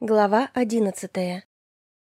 Глава одиннадцатая.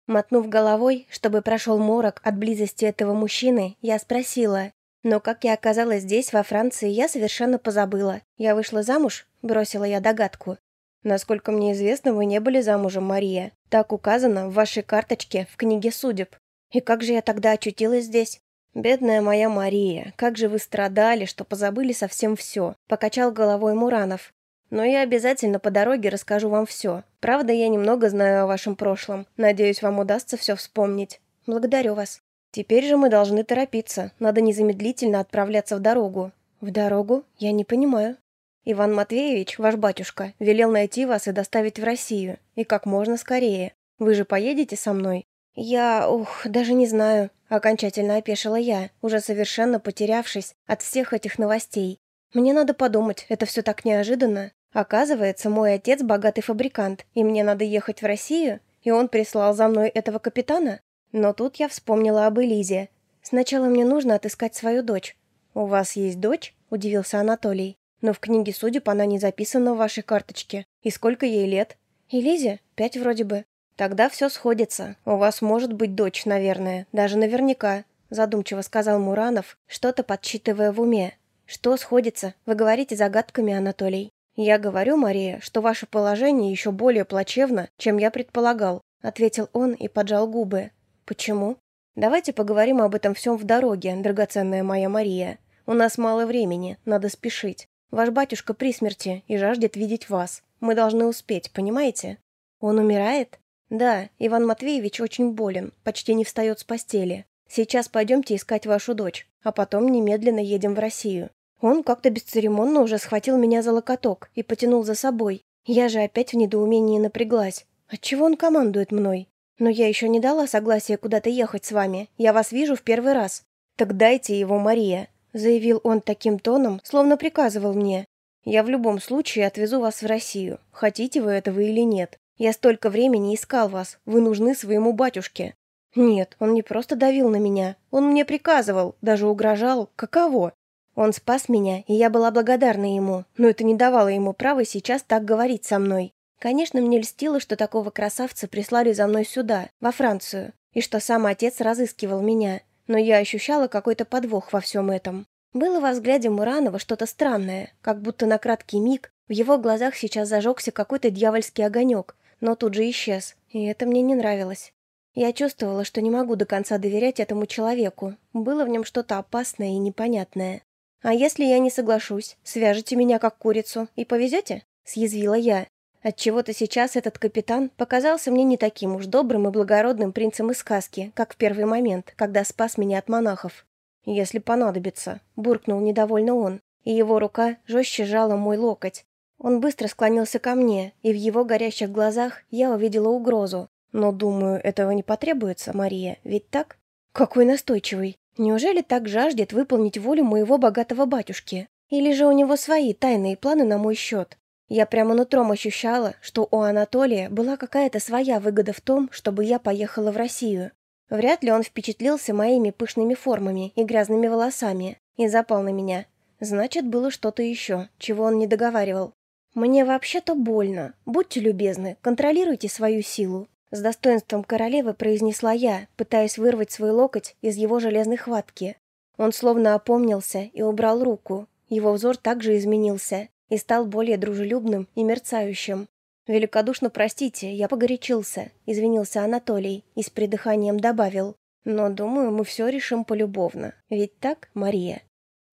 Мотнув головой, чтобы прошел морок от близости этого мужчины, я спросила. Но как я оказалась здесь, во Франции, я совершенно позабыла. Я вышла замуж? Бросила я догадку. Насколько мне известно, вы не были замужем, Мария. Так указано в вашей карточке в книге судеб. И как же я тогда очутилась здесь? «Бедная моя Мария, как же вы страдали, что позабыли совсем все», — покачал головой Муранов. Но я обязательно по дороге расскажу вам все. Правда, я немного знаю о вашем прошлом. Надеюсь, вам удастся все вспомнить. Благодарю вас. Теперь же мы должны торопиться. Надо незамедлительно отправляться в дорогу. В дорогу? Я не понимаю. Иван Матвеевич, ваш батюшка, велел найти вас и доставить в Россию. И как можно скорее. Вы же поедете со мной? Я, ух, даже не знаю. Окончательно опешила я, уже совершенно потерявшись от всех этих новостей. Мне надо подумать, это все так неожиданно. Оказывается, мой отец богатый фабрикант, и мне надо ехать в Россию, и он прислал за мной этого капитана. Но тут я вспомнила об Элизе. Сначала мне нужно отыскать свою дочь. «У вас есть дочь?» – удивился Анатолий. «Но в книге судеб она не записана в вашей карточке. И сколько ей лет?» «Элизе? Пять вроде бы». «Тогда все сходится. У вас может быть дочь, наверное. Даже наверняка», – задумчиво сказал Муранов, что-то подсчитывая в уме. «Что сходится? Вы говорите загадками, Анатолий». «Я говорю, Мария, что ваше положение еще более плачевно, чем я предполагал», ответил он и поджал губы. «Почему?» «Давайте поговорим об этом всем в дороге, драгоценная моя Мария. У нас мало времени, надо спешить. Ваш батюшка при смерти и жаждет видеть вас. Мы должны успеть, понимаете?» «Он умирает?» «Да, Иван Матвеевич очень болен, почти не встает с постели. Сейчас пойдемте искать вашу дочь, а потом немедленно едем в Россию. Он как-то бесцеремонно уже схватил меня за локоток и потянул за собой. Я же опять в недоумении напряглась. Отчего он командует мной? Но я еще не дала согласия куда-то ехать с вами. Я вас вижу в первый раз. Так дайте его, Мария, заявил он таким тоном, словно приказывал мне. Я в любом случае отвезу вас в Россию. Хотите вы этого или нет? Я столько времени искал вас. Вы нужны своему батюшке. Нет, он не просто давил на меня. Он мне приказывал, даже угрожал. Каково? Он спас меня, и я была благодарна ему, но это не давало ему права сейчас так говорить со мной. Конечно, мне льстило, что такого красавца прислали за мной сюда, во Францию, и что сам отец разыскивал меня, но я ощущала какой-то подвох во всем этом. Было во взгляде Муранова что-то странное, как будто на краткий миг в его глазах сейчас зажегся какой-то дьявольский огонек, но тут же исчез, и это мне не нравилось. Я чувствовала, что не могу до конца доверять этому человеку. Было в нем что-то опасное и непонятное. «А если я не соглашусь? Свяжете меня как курицу и повезете?» – съязвила я. Отчего-то сейчас этот капитан показался мне не таким уж добрым и благородным принцем из сказки, как в первый момент, когда спас меня от монахов. «Если понадобится», – буркнул недовольно он, и его рука жестче сжала мой локоть. Он быстро склонился ко мне, и в его горящих глазах я увидела угрозу. «Но, думаю, этого не потребуется, Мария, ведь так?» «Какой настойчивый!» Неужели так жаждет выполнить волю моего богатого батюшки? Или же у него свои тайные планы на мой счет? Я прямо нутром ощущала, что у Анатолия была какая-то своя выгода в том, чтобы я поехала в Россию. Вряд ли он впечатлился моими пышными формами и грязными волосами и запал на меня. Значит, было что-то еще, чего он не договаривал. «Мне вообще-то больно. Будьте любезны, контролируйте свою силу. С достоинством королевы произнесла я, пытаясь вырвать свой локоть из его железной хватки. Он словно опомнился и убрал руку. Его взор также изменился и стал более дружелюбным и мерцающим. «Великодушно простите, я погорячился», — извинился Анатолий и с придыханием добавил. «Но, думаю, мы все решим полюбовно. Ведь так, Мария?»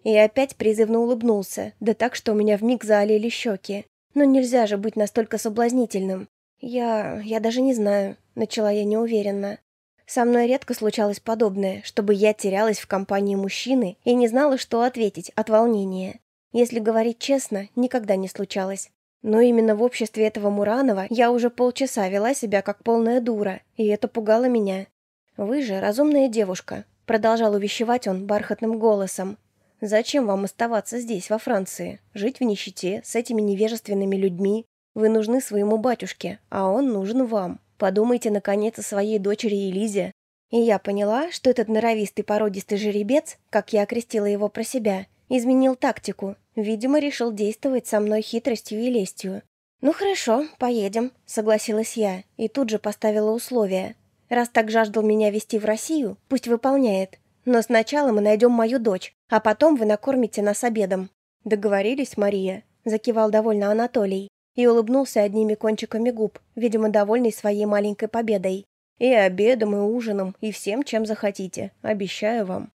И опять призывно улыбнулся, да так, что у меня вмиг заолели щеки. Но нельзя же быть настолько соблазнительным. «Я... я даже не знаю», — начала я неуверенно. Со мной редко случалось подобное, чтобы я терялась в компании мужчины и не знала, что ответить от волнения. Если говорить честно, никогда не случалось. Но именно в обществе этого Муранова я уже полчаса вела себя как полная дура, и это пугало меня. «Вы же разумная девушка», — продолжал увещевать он бархатным голосом. «Зачем вам оставаться здесь, во Франции? Жить в нищете, с этими невежественными людьми? Вы нужны своему батюшке, а он нужен вам. Подумайте, наконец, о своей дочери Элизе». И я поняла, что этот норовистый породистый жеребец, как я окрестила его про себя, изменил тактику. Видимо, решил действовать со мной хитростью и лестью. «Ну хорошо, поедем», — согласилась я и тут же поставила условие. «Раз так жаждал меня вести в Россию, пусть выполняет. Но сначала мы найдем мою дочь, а потом вы накормите нас обедом». «Договорились, Мария», — закивал довольно Анатолий и улыбнулся одними кончиками губ, видимо, довольный своей маленькой победой. «И обедом, и ужином, и всем, чем захотите, обещаю вам».